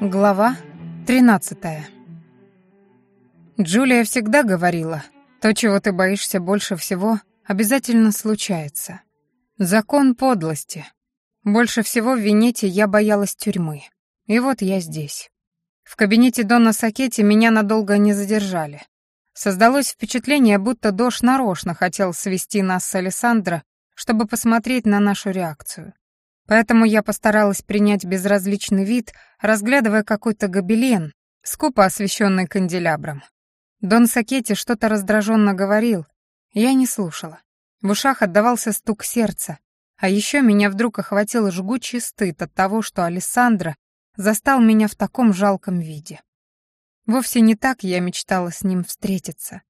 Глава 13 Джулия всегда говорила, то, чего ты боишься больше всего, обязательно случается. Закон подлости. Больше всего в Венете я боялась тюрьмы. И вот я здесь. В кабинете Дона Сакетти меня надолго не задержали. Создалось впечатление, будто Дош нарочно хотел свести нас с Александро, чтобы посмотреть на нашу реакцию. Поэтому я постаралась принять безразличный вид, разглядывая какой-то гобелен, скупо освещенный канделябром. Дон Сакетти что-то раздраженно говорил, я не слушала. В ушах отдавался стук сердца, а еще меня вдруг охватил жгучий стыд от того, что Алессандро застал меня в таком жалком виде. Вовсе не так я мечтала с ним встретиться.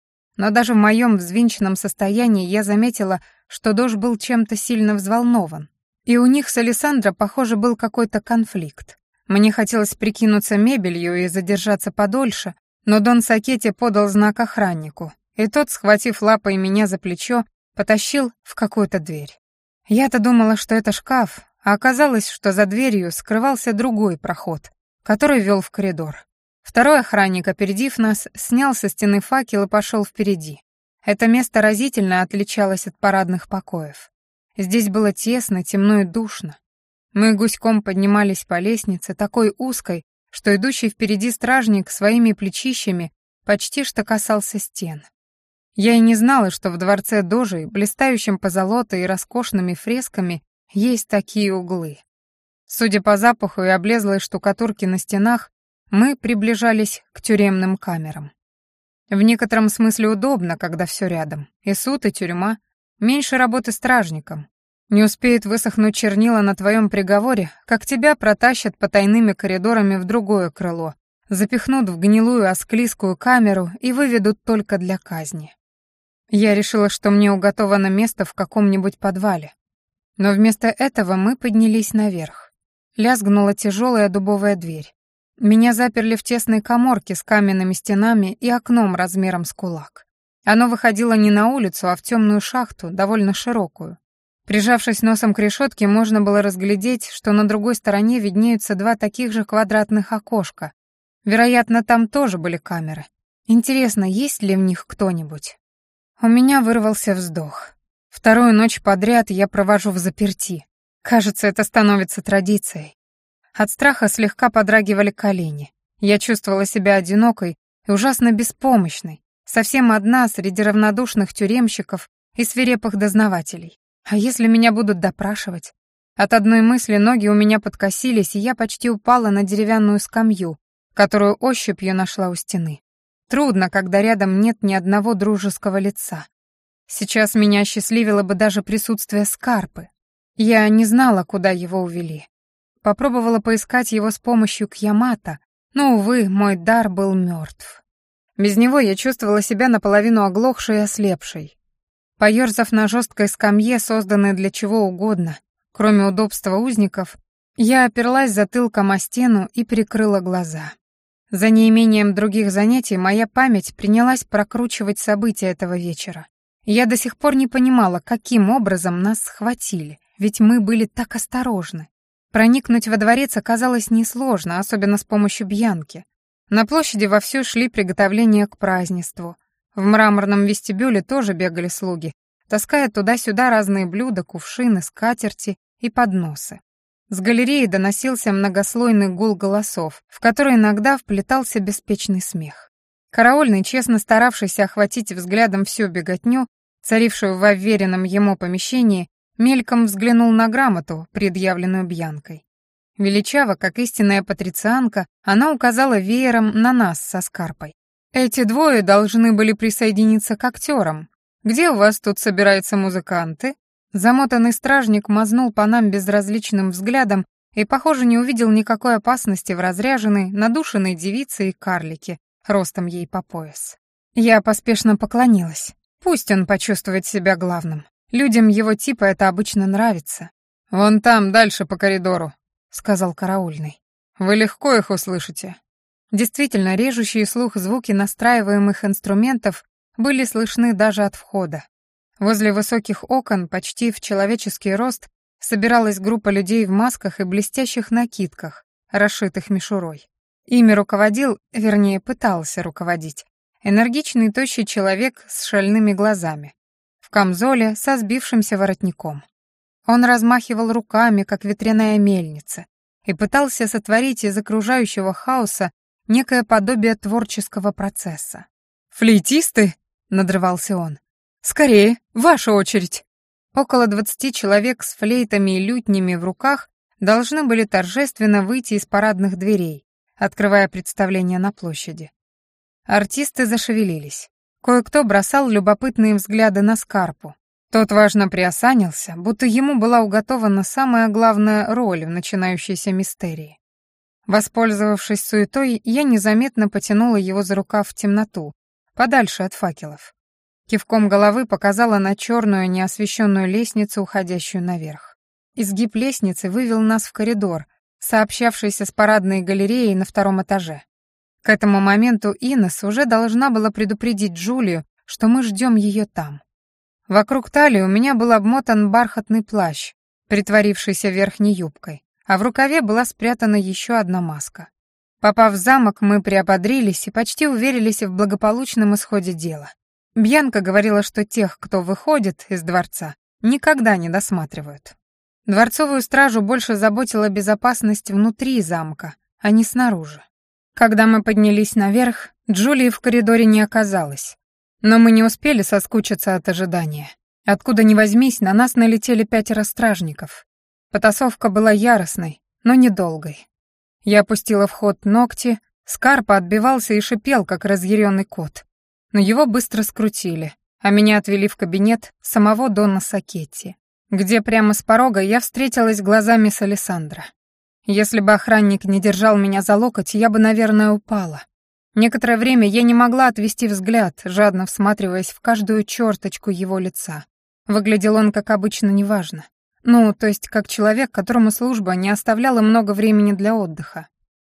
Но даже в моем взвинченном состоянии я заметила, что Дож был чем-то сильно взволнован, и у них с Александро, похоже, был какой-то конфликт. Мне хотелось прикинуться мебелью и задержаться подольше, но Дон Сакетти подал знак охраннику, и тот, схватив лапой меня за плечо, потащил в какую-то дверь. Я-то думала, что это шкаф, а оказалось, что за дверью скрывался другой проход, который вел в коридор. Второй охранник, опередив нас, снял со стены факел и пошел впереди. Это место разительно отличалось от парадных покоев. Здесь было тесно, темно и душно. Мы гуськом поднимались по лестнице, такой узкой, что идущий впереди стражник своими плечищами почти что касался стен. Я и не знала, что в дворце Дожи, блистающем позолотой и роскошными фресками, есть такие углы. Судя по запаху и облезлой штукатурке на стенах, мы приближались к тюремным камерам. В некотором смысле удобно, когда все рядом. И суд, и тюрьма, Меньше работы стражникам. Не успеет высохнуть чернила на твоем приговоре, как тебя протащат по тайными коридорами в другое крыло, запихнут в гнилую осклизкую камеру и выведут только для казни. Я решила, что мне уготовано место в каком-нибудь подвале. Но вместо этого мы поднялись наверх. Лязгнула тяжелая дубовая дверь. Меня заперли в тесной коморке с каменными стенами и окном размером с кулак. Оно выходило не на улицу, а в темную шахту, довольно широкую. Прижавшись носом к решетке, можно было разглядеть, что на другой стороне виднеются два таких же квадратных окошка. Вероятно, там тоже были камеры. Интересно, есть ли в них кто-нибудь? У меня вырвался вздох. Вторую ночь подряд я провожу в заперти. Кажется, это становится традицией. От страха слегка подрагивали колени. Я чувствовала себя одинокой и ужасно беспомощной, Совсем одна среди равнодушных тюремщиков и свирепых дознавателей. А если меня будут допрашивать? От одной мысли ноги у меня подкосились, и я почти упала на деревянную скамью, которую ощупью нашла у стены. Трудно, когда рядом нет ни одного дружеского лица. Сейчас меня счастливило бы даже присутствие Скарпы. Я не знала, куда его увели. Попробовала поискать его с помощью Кьямата, но, увы, мой дар был мертв. Без него я чувствовала себя наполовину оглохшей и ослепшей. Поёрзав на жесткой скамье, созданной для чего угодно, кроме удобства узников, я оперлась затылком о стену и прикрыла глаза. За неимением других занятий моя память принялась прокручивать события этого вечера. Я до сих пор не понимала, каким образом нас схватили, ведь мы были так осторожны. Проникнуть во дворец оказалось несложно, особенно с помощью Бьянки. На площади вовсю шли приготовления к празднеству. В мраморном вестибюле тоже бегали слуги, таская туда-сюда разные блюда, кувшины, скатерти и подносы. С галереи доносился многослойный гул голосов, в который иногда вплетался беспечный смех. Караульный, честно старавшийся охватить взглядом всю беготню, царившую в уверенном ему помещении, мельком взглянул на грамоту, предъявленную Бьянкой. Величаво, как истинная патрицианка, она указала веером на нас со Скарпой. «Эти двое должны были присоединиться к актерам. Где у вас тут собираются музыканты?» Замотанный стражник мазнул по нам безразличным взглядом и, похоже, не увидел никакой опасности в разряженной, надушенной девице и карлике, ростом ей по пояс. Я поспешно поклонилась. Пусть он почувствует себя главным. Людям его типа это обычно нравится. «Вон там, дальше по коридору», — сказал караульный. «Вы легко их услышите». Действительно, режущие слух звуки настраиваемых инструментов были слышны даже от входа. Возле высоких окон, почти в человеческий рост, собиралась группа людей в масках и блестящих накидках, расшитых мишурой. Ими руководил, вернее, пытался руководить, энергичный тощий человек с шальными глазами, камзоле со сбившимся воротником. Он размахивал руками, как ветряная мельница, и пытался сотворить из окружающего хаоса некое подобие творческого процесса. «Флейтисты?» — надрывался он. «Скорее, ваша очередь!» Около двадцати человек с флейтами и лютнями в руках должны были торжественно выйти из парадных дверей, открывая представление на площади. Артисты зашевелились. Кое-кто бросал любопытные взгляды на Скарпу. Тот важно приосанился, будто ему была уготована самая главная роль в начинающейся мистерии. Воспользовавшись суетой, я незаметно потянула его за рукав в темноту, подальше от факелов. Кивком головы показала на черную неосвещенную лестницу, уходящую наверх. Изгиб лестницы вывел нас в коридор, сообщавшийся с парадной галереей на втором этаже. К этому моменту Инес уже должна была предупредить Джулию, что мы ждем ее там. Вокруг талии у меня был обмотан бархатный плащ, притворившийся верхней юбкой а в рукаве была спрятана еще одна маска. Попав в замок, мы приободрились и почти уверились в благополучном исходе дела. Бьянка говорила, что тех, кто выходит из дворца, никогда не досматривают. Дворцовую стражу больше заботила безопасность внутри замка, а не снаружи. Когда мы поднялись наверх, Джулии в коридоре не оказалось. Но мы не успели соскучиться от ожидания. Откуда ни возьмись, на нас налетели пятеро стражников. Потасовка была яростной, но недолгой. Я опустила в ход ногти, Скарпа отбивался и шипел, как разъяренный кот. Но его быстро скрутили, а меня отвели в кабинет самого Дона Сакетти, где прямо с порога я встретилась глазами с Алессандро. Если бы охранник не держал меня за локоть, я бы, наверное, упала. Некоторое время я не могла отвести взгляд, жадно всматриваясь в каждую черточку его лица. Выглядел он, как обычно, неважно. Ну, то есть как человек, которому служба не оставляла много времени для отдыха.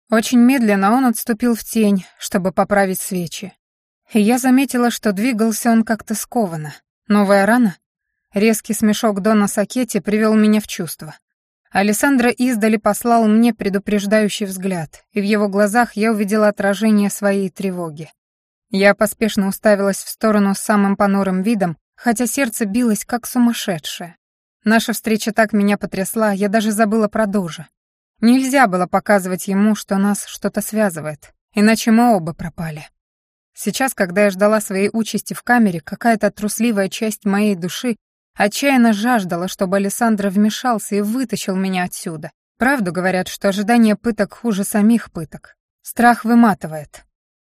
Очень медленно он отступил в тень, чтобы поправить свечи. И я заметила, что двигался он как-то скованно. Новая рана? Резкий смешок Дона Сакетти привел меня в чувство. Александра издали послал мне предупреждающий взгляд, и в его глазах я увидела отражение своей тревоги. Я поспешно уставилась в сторону с самым понурым видом, хотя сердце билось как сумасшедшее. Наша встреча так меня потрясла, я даже забыла про Дожа. Нельзя было показывать ему, что нас что-то связывает, иначе мы оба пропали. Сейчас, когда я ждала своей участи в камере, какая-то трусливая часть моей души отчаянно жаждала, чтобы Александр вмешался и вытащил меня отсюда. Правду говорят, что ожидание пыток хуже самих пыток. Страх выматывает.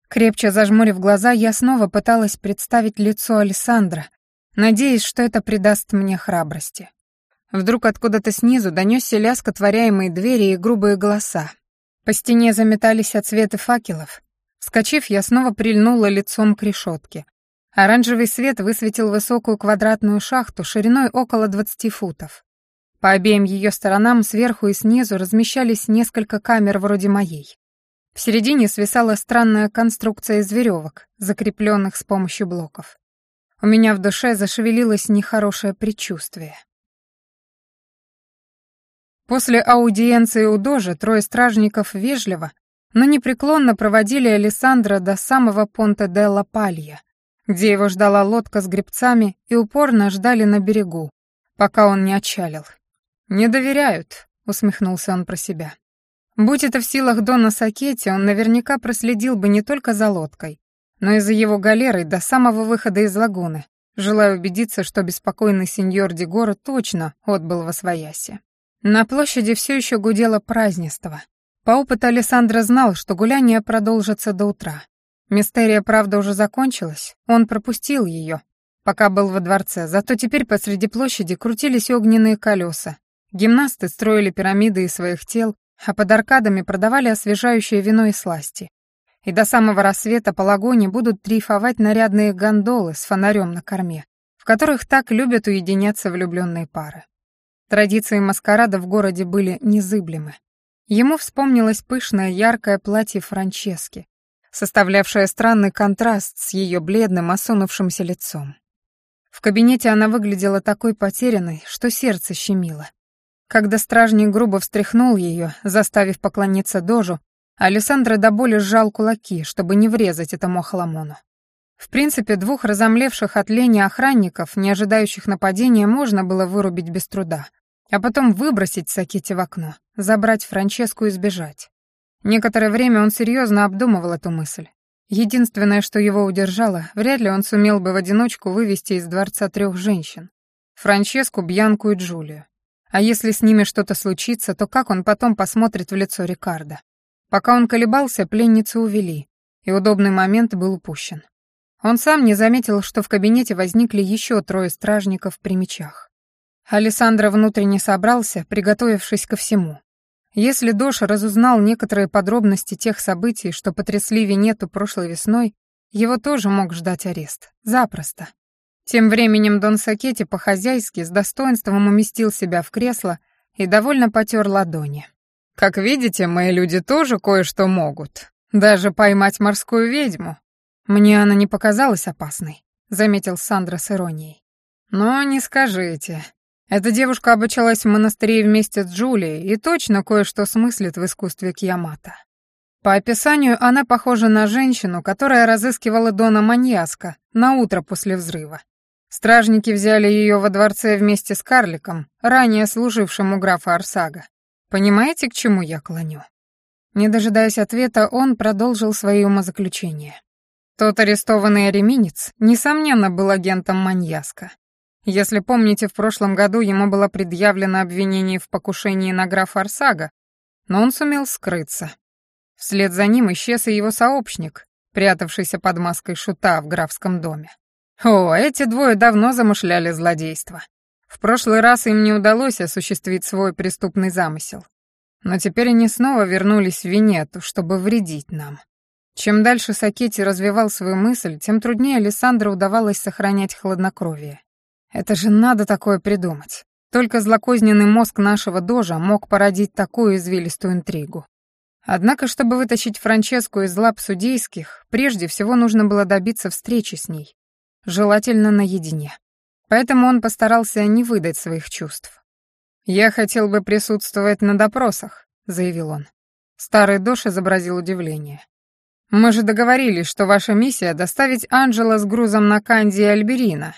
Крепче зажмурив глаза, я снова пыталась представить лицо Александра, надеясь, что это придаст мне храбрости. Вдруг откуда-то снизу донесся лязг отворяемой двери и грубые голоса. По стене заметались отсветы факелов. Вскочив, я снова прильнула лицом к решетке. Оранжевый свет высветил высокую квадратную шахту шириной около 20 футов. По обеим ее сторонам, сверху и снизу, размещались несколько камер вроде моей. В середине свисала странная конструкция из веревок, закрепленных с помощью блоков. У меня в душе зашевелилось нехорошее предчувствие. После аудиенции у Дожи трое стражников вежливо, но непреклонно проводили Алессандро до самого понта де ла Палья, где его ждала лодка с гребцами и упорно ждали на берегу, пока он не отчалил. «Не доверяют», — усмехнулся он про себя. Будь это в силах Дона Сакетти, он наверняка проследил бы не только за лодкой, но и за его галерой до самого выхода из лагуны, желая убедиться, что беспокойный сеньор Дегора точно отбыл во свояси. На площади все еще гудело празднество. По опыту Александра знал, что гуляние продолжится до утра. Мистерия, правда, уже закончилась, он пропустил ее, пока был во дворце, зато теперь посреди площади крутились огненные колеса. Гимнасты строили пирамиды из своих тел, а под аркадами продавали освежающее вино и сласти. И до самого рассвета по лагуне будут дрейфовать нарядные гондолы с фонарем на корме, в которых так любят уединяться влюбленные пары. Традиции маскарада в городе были незыблемы. Ему вспомнилось пышное яркое платье Франчески, составлявшее странный контраст с ее бледным, осунувшимся лицом. В кабинете она выглядела такой потерянной, что сердце щемило. Когда стражник грубо встряхнул ее, заставив поклониться дожу, Александра до боли сжал кулаки, чтобы не врезать этому охламону. В принципе, двух разомлевших от лени охранников, не ожидающих нападения, можно было вырубить без труда, а потом выбросить Сакити в окно, забрать Франческу и сбежать. Некоторое время он серьезно обдумывал эту мысль. Единственное, что его удержало, вряд ли он сумел бы в одиночку вывести из дворца трех женщин. Франческу, Бьянку и Джулию. А если с ними что-то случится, то как он потом посмотрит в лицо Рикардо? Пока он колебался, пленницу увели, и удобный момент был упущен. Он сам не заметил, что в кабинете возникли еще трое стражников при мечах. Александра внутренне собрался, приготовившись ко всему. Если Дош разузнал некоторые подробности тех событий, что потрясли Венету прошлой весной, его тоже мог ждать арест. Запросто. Тем временем Дон Сакетти по-хозяйски с достоинством уместил себя в кресло и довольно потер ладони. «Как видите, мои люди тоже кое-что могут. Даже поймать морскую ведьму. Мне она не показалась опасной», — заметил Сандра с иронией. «Но не скажите. Эта девушка обучалась в монастыре вместе с Джулией и точно кое-что смыслит в искусстве кьямата. По описанию она похожа на женщину, которая разыскивала Дона Маньяска на утро после взрыва. Стражники взяли ее во дворце вместе с карликом, ранее служившим у графа Арсага. Понимаете, к чему я клоню? Не дожидаясь ответа, он продолжил свои умозаключения. Тот арестованный ареминец, несомненно, был агентом Маньяска. Если помните, в прошлом году ему было предъявлено обвинение в покушении на графа Арсага, но он сумел скрыться. Вслед за ним исчез и его сообщник, прятавшийся под маской шута в графском доме. О, эти двое давно замышляли злодейство. В прошлый раз им не удалось осуществить свой преступный замысел. Но теперь они снова вернулись в Венету, чтобы вредить нам. Чем дальше Сакетти развивал свою мысль, тем труднее Александру удавалось сохранять хладнокровие. Это же надо такое придумать. Только злокозненный мозг нашего дожа мог породить такую извилистую интригу. Однако, чтобы вытащить Франческу из лап судейских, прежде всего нужно было добиться встречи с ней, желательно наедине. Поэтому он постарался не выдать своих чувств. «Я хотел бы присутствовать на допросах», — заявил он. Старый Дош изобразил удивление. «Мы же договорились, что ваша миссия — доставить Анджела с грузом на Канди и Альберина,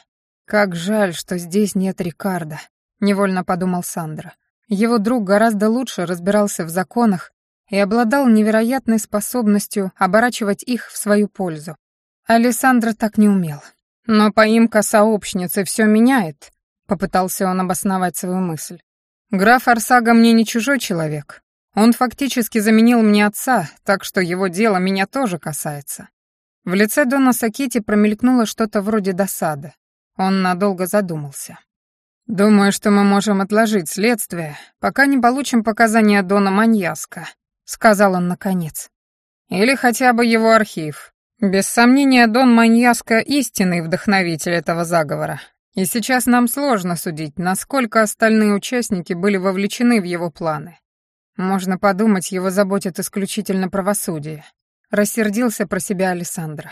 «Как жаль, что здесь нет Рикардо», — невольно подумал Сандра. Его друг гораздо лучше разбирался в законах и обладал невероятной способностью оборачивать их в свою пользу. Алессандро так не умел. «Но поимка сообщницы все меняет», — попытался он обосновать свою мысль. «Граф Арсага мне не чужой человек. Он фактически заменил мне отца, так что его дело меня тоже касается». В лице Дона Сакити промелькнуло что-то вроде досады. Он надолго задумался. «Думаю, что мы можем отложить следствие, пока не получим показания Дона Маньяска», — сказал он наконец. «Или хотя бы его архив. Без сомнения, Дон Маньяска — истинный вдохновитель этого заговора. И сейчас нам сложно судить, насколько остальные участники были вовлечены в его планы. Можно подумать, его заботит исключительно правосудие». Рассердился про себя Александра.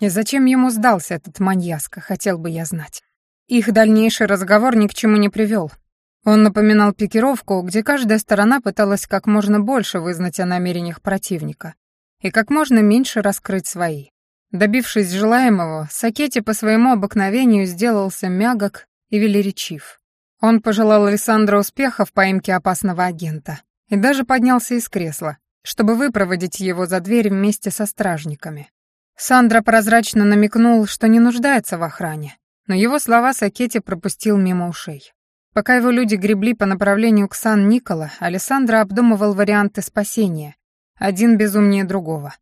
И зачем ему сдался этот маньяска, хотел бы я знать. Их дальнейший разговор ни к чему не привел. Он напоминал пикировку, где каждая сторона пыталась как можно больше вызнать о намерениях противника и как можно меньше раскрыть свои. Добившись желаемого, Сакетти по своему обыкновению сделался мягок и велеречив. Он пожелал Александру успеха в поимке опасного агента и даже поднялся из кресла, чтобы выпроводить его за дверь вместе со стражниками. Сандра прозрачно намекнул, что не нуждается в охране, но его слова Сакетти пропустил мимо ушей. Пока его люди гребли по направлению к Сан-Никола, Алессандро обдумывал варианты спасения, один безумнее другого.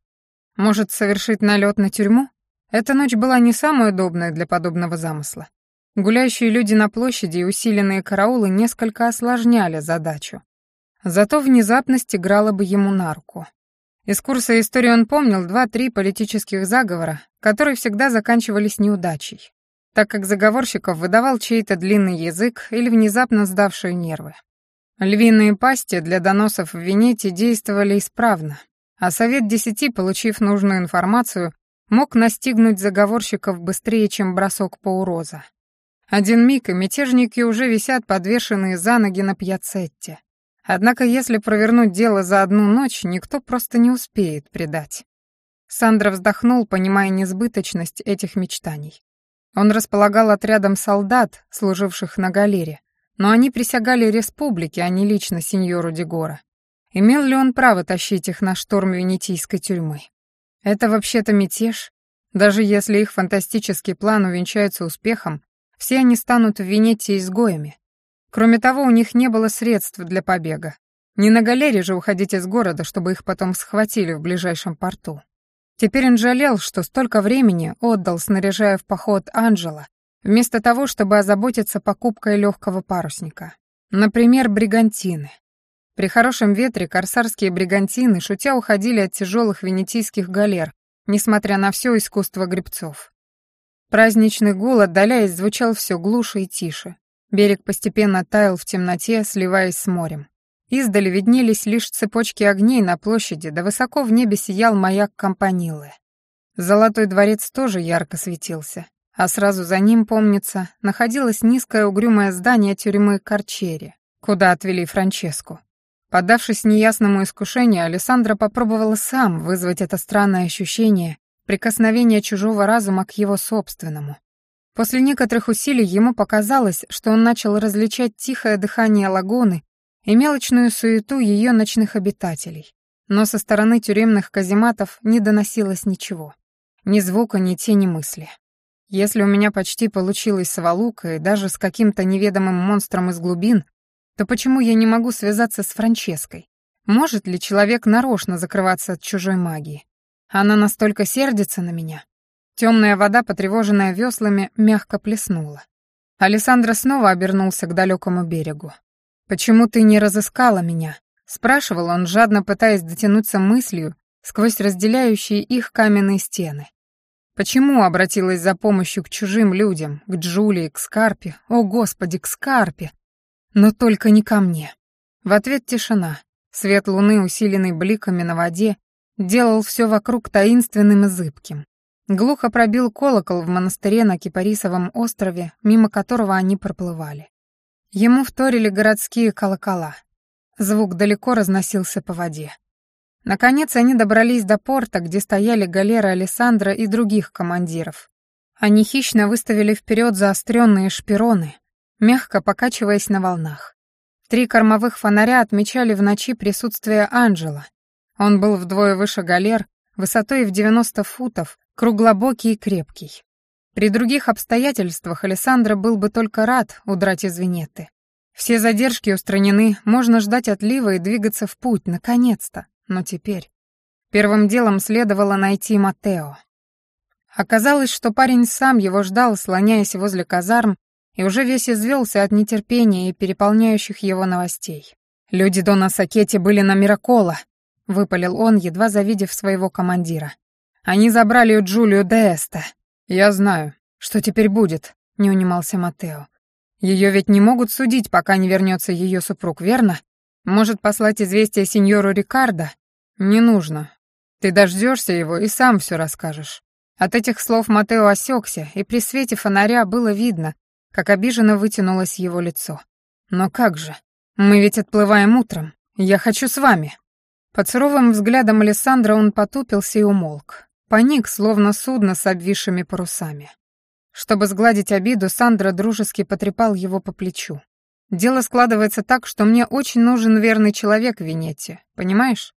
Может, совершить налет на тюрьму? Эта ночь была не самой удобной для подобного замысла. Гуляющие люди на площади и усиленные караулы несколько осложняли задачу. Зато внезапность играла бы ему на руку. Из курса истории он помнил два-три политических заговора, которые всегда заканчивались неудачей, так как заговорщиков выдавал чей-то длинный язык или внезапно сдавшие нервы. Львиные пасти для доносов в Венете действовали исправно, а Совет Десяти, получив нужную информацию, мог настигнуть заговорщиков быстрее, чем бросок пауроза. Один миг, и мятежники уже висят подвешенные за ноги на пьяцетте. Однако если провернуть дело за одну ночь, никто просто не успеет предать. Сандра вздохнул, понимая несбыточность этих мечтаний. Он располагал отрядом солдат, служивших на галере, но они присягали республике, а не лично сеньору Дегора. Имел ли он право тащить их на шторм венетийской тюрьмы? Это вообще-то мятеж. Даже если их фантастический план увенчается успехом, все они станут в Венетии изгоями. Кроме того, у них не было средств для побега. Не на галере же уходить из города, чтобы их потом схватили в ближайшем порту. Теперь он жалел, что столько времени отдал, снаряжая в поход Анжела, вместо того, чтобы озаботиться покупкой легкого парусника. Например, бригантины. При хорошем ветре корсарские бригантины, шутя, уходили от тяжелых венетийских галер, несмотря на все искусство гребцов. Праздничный гул, отдаляясь, звучал все глуше и тише. Берег постепенно таял в темноте, сливаясь с морем. Издали виднелись лишь цепочки огней на площади, да высоко в небе сиял маяк Компанилы. Золотой дворец тоже ярко светился, а сразу за ним, помнится, находилось низкое угрюмое здание тюрьмы Корчери, куда отвели Франческу. Поддавшись неясному искушению, Александра попробовала сам вызвать это странное ощущение прикосновения чужого разума к его собственному. После некоторых усилий ему показалось, что он начал различать тихое дыхание лагуны и мелочную суету ее ночных обитателей. Но со стороны тюремных казематов не доносилось ничего. Ни звука, ни тени мысли. Если у меня почти получилось с Валукой, и даже с каким-то неведомым монстром из глубин, то почему я не могу связаться с Франческой? Может ли человек нарочно закрываться от чужой магии? Она настолько сердится на меня. Темная вода, потревоженная веслами, мягко плеснула. Александра снова обернулся к далекому берегу. «Почему ты не разыскала меня?» — спрашивал он, жадно пытаясь дотянуться мыслью сквозь разделяющие их каменные стены. Почему обратилась за помощью к чужим людям, к Джулии, к Скарпе, о, Господи, к Скарпе? Но только не ко мне. В ответ тишина. Свет луны, усиленный бликами на воде, делал все вокруг таинственным и зыбким. Глухо пробил колокол в монастыре на Кипарисовом острове, мимо которого они проплывали. Ему вторили городские колокола. Звук далеко разносился по воде. Наконец они добрались до порта, где стояли галеры Александра и других командиров. Они хищно выставили вперед заостренные шпироны, мягко покачиваясь на волнах. Три кормовых фонаря отмечали в ночи присутствие Анжела. Он был вдвое выше галер, высотой в 90 футов, круглобокий и крепкий. При других обстоятельствах Александра был бы только рад удрать из Венеты. Все задержки устранены, можно ждать отлива и двигаться в путь, наконец-то. Но теперь... Первым делом следовало найти Матео. Оказалось, что парень сам его ждал, слоняясь возле казарм, и уже весь извелся от нетерпения и переполняющих его новостей. «Люди Дона Сакетти были на Миракола», — выпалил он, едва завидев своего командира. «Они забрали у Джулию Деэста. «Я знаю. Что теперь будет?» — не унимался Матео. «Ее ведь не могут судить, пока не вернется ее супруг, верно? Может, послать известие сеньору Рикардо? Не нужно. Ты дождешься его и сам все расскажешь». От этих слов Матео осекся, и при свете фонаря было видно, как обиженно вытянулось его лицо. «Но как же? Мы ведь отплываем утром. Я хочу с вами». Под суровым взглядом Александра он потупился и умолк. Паник, словно судно с обвисшими парусами. Чтобы сгладить обиду, Сандра дружески потрепал его по плечу. «Дело складывается так, что мне очень нужен верный человек в Венете, понимаешь?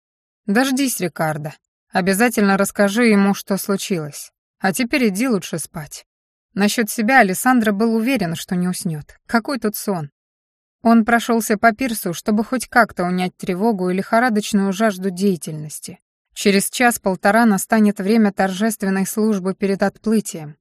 Дождись, Рикардо. Обязательно расскажи ему, что случилось. А теперь иди лучше спать». Насчет себя Александра был уверен, что не уснет. Какой тут сон? Он прошелся по пирсу, чтобы хоть как-то унять тревогу и лихорадочную жажду деятельности. Через час-полтора настанет время торжественной службы перед отплытием.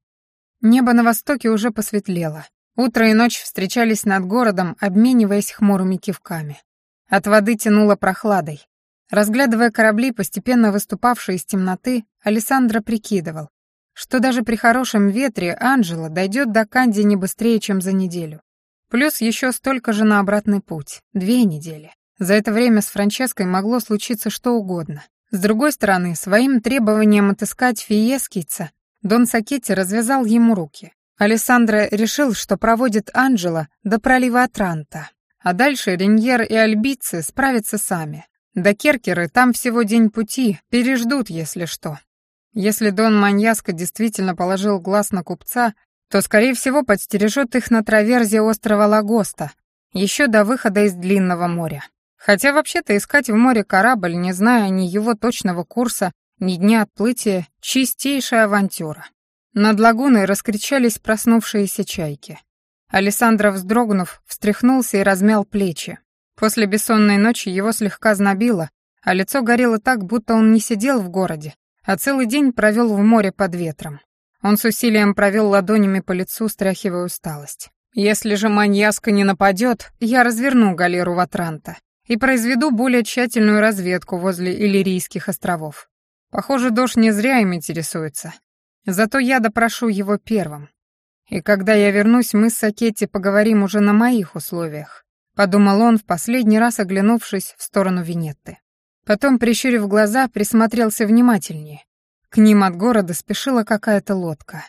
Небо на востоке уже посветлело. Утро и ночь встречались над городом, обмениваясь хмурыми кивками. От воды тянуло прохладой. Разглядывая корабли, постепенно выступавшие из темноты, Александра прикидывал, что даже при хорошем ветре Анжела дойдет до Канди не быстрее, чем за неделю. Плюс еще столько же на обратный путь, две недели. За это время с Франческой могло случиться что угодно. С другой стороны, своим требованием отыскать Фиескица Дон Сакетти развязал ему руки. Алессандро решил, что проводит Анджела до пролива Атранта, а дальше Реньер и Альбицы справятся сами. До Керкеры там всего день пути, переждут, если что. Если Дон Маньяско действительно положил глаз на купца, то, скорее всего, подстережет их на траверзе острова Лагоста, еще до выхода из Длинного моря. Хотя вообще-то искать в море корабль, не зная ни его точного курса, ни дня отплытия, чистейшая авантюра. Над лагуной раскричались проснувшиеся чайки. Александров, вздрогнув, встряхнулся и размял плечи. После бессонной ночи его слегка знобило, а лицо горело так, будто он не сидел в городе, а целый день провел в море под ветром. Он с усилием провел ладонями по лицу, стряхивая усталость. «Если же маньяска не нападет, я разверну галеру в Атранта и произведу более тщательную разведку возле Иллирийских островов. Похоже, Дош не зря им интересуется. Зато я допрошу его первым. И когда я вернусь, мы с Сакетти поговорим уже на моих условиях», — подумал он, в последний раз оглянувшись в сторону Винетты. Потом, прищурив глаза, присмотрелся внимательнее. К ним от города спешила какая-то лодка.